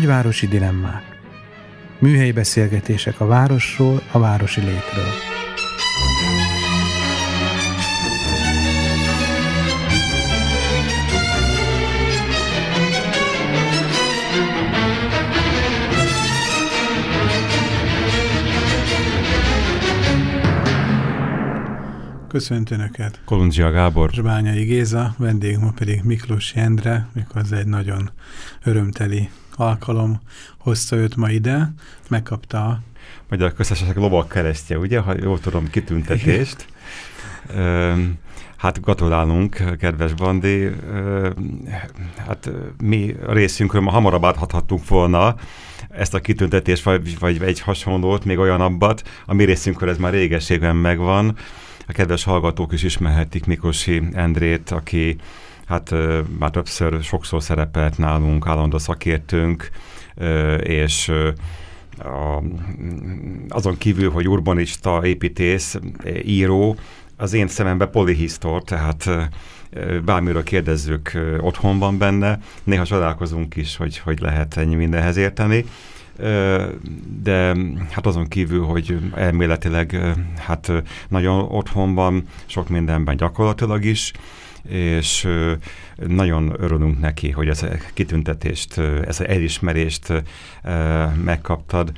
Nagyvárosi dilemmák. Műhelyi beszélgetések a városról, a városi létről. Köszönt Önöket! Kolundzsia Gábor. Zsbányai Géza, vendég ma pedig Miklós Endre, mikor egy nagyon örömteli alkalom hozta őt ma ide, megkapta a Magyar Köztársaság lovak keresztje, ugye, ha jól tudom, kitüntetést. Hát gratulálunk, kedves Bandi. Hát mi részünkről ma hamarabb áthathattunk volna ezt a kitüntetést, vagy, vagy egy hasonlót, még olyan abbat. A mi részünkről ez már régességben megvan. A kedves hallgatók is ismerhetik Mikosi Endrét, aki hát már többször, sokszor szerepelt nálunk, állandó szakértőnk, és azon kívül, hogy urbanista, építész, író, az én szememben polihisztor, tehát bármiről kérdezzük, otthon van benne. Néha csodálkozunk is, hogy, hogy lehet ennyi mindenhez érteni. De hát azon kívül, hogy elméletileg hát nagyon otthon van, sok mindenben gyakorlatilag is, és nagyon örülünk neki, hogy ez a kitüntetést, ez az elismerést megkaptad.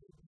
Thank you.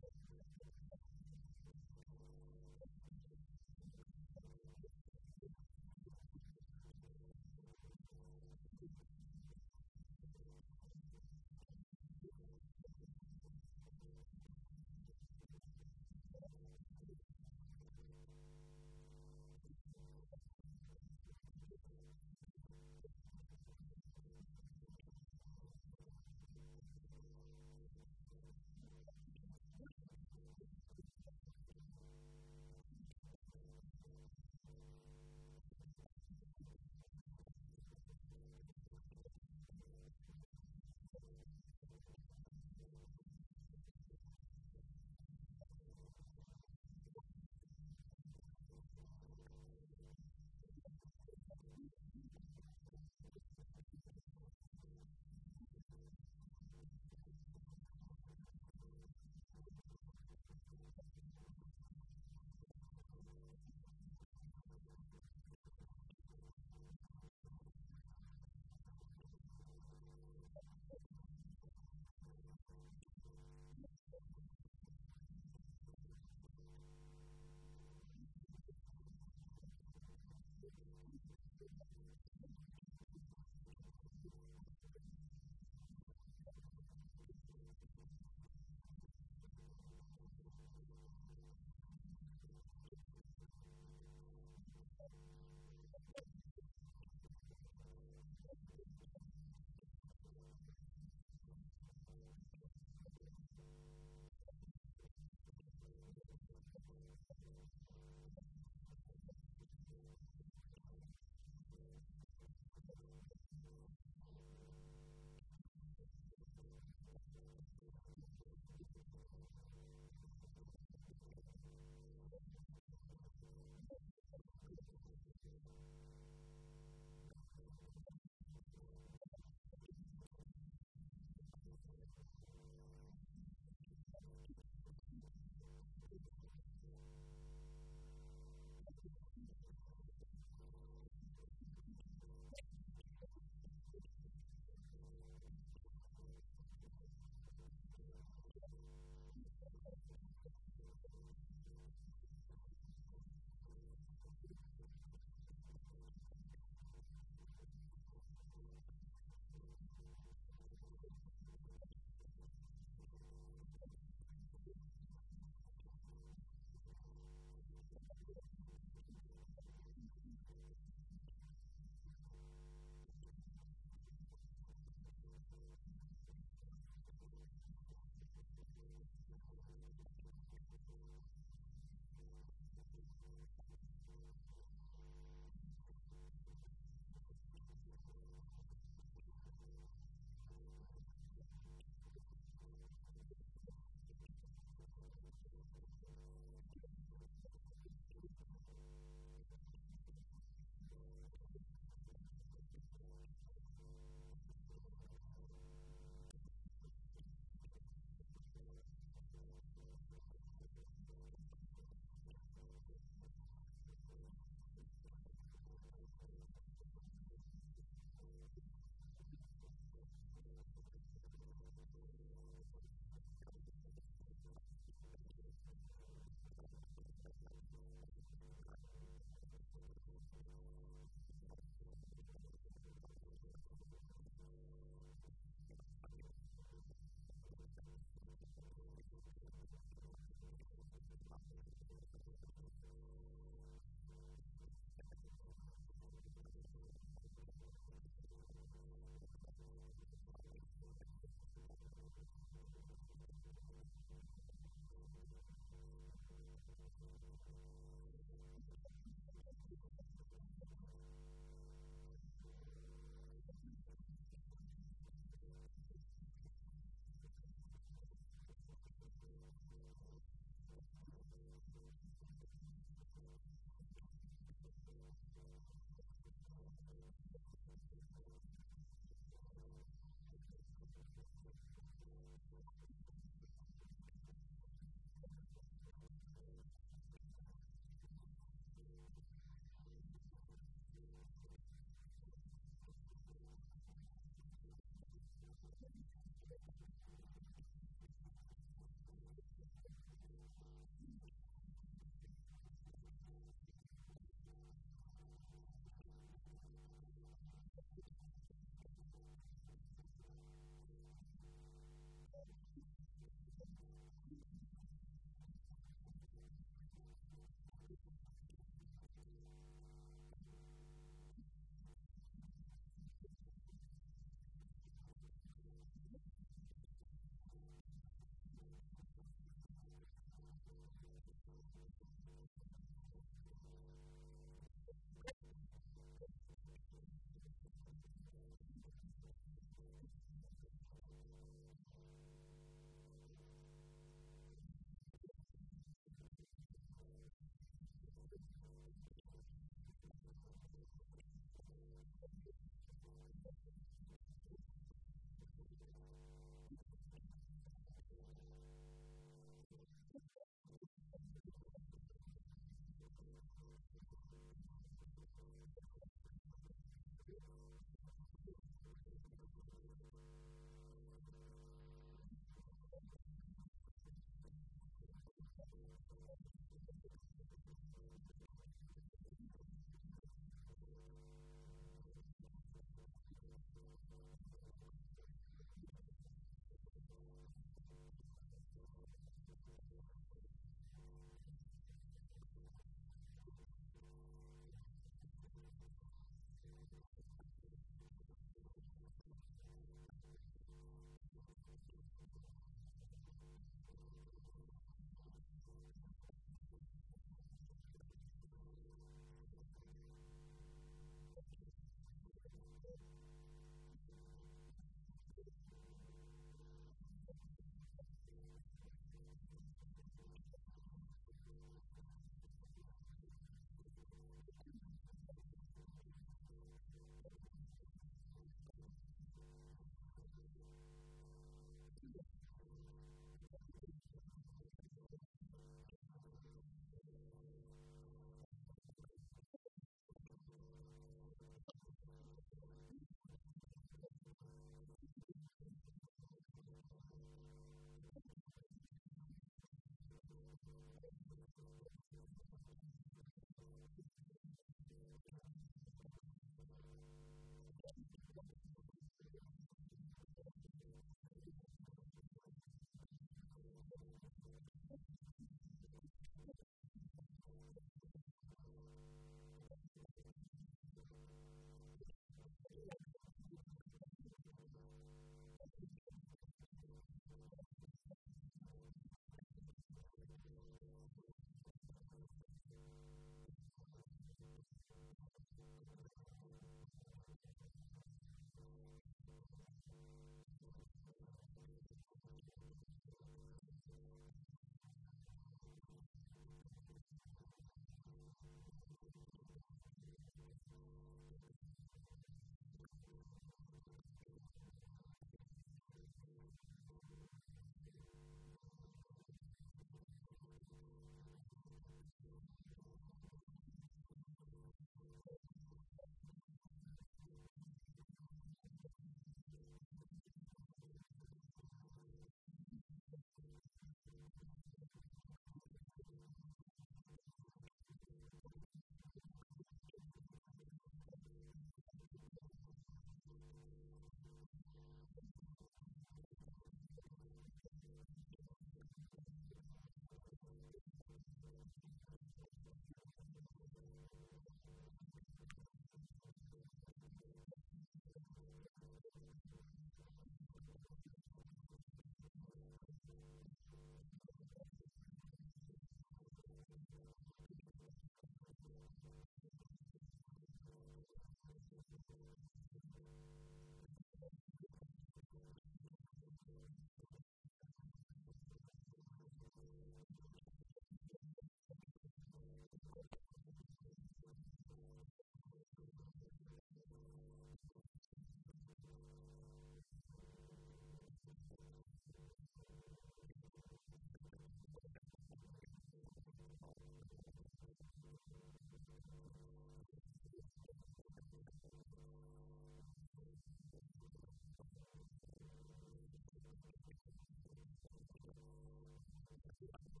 Thank you.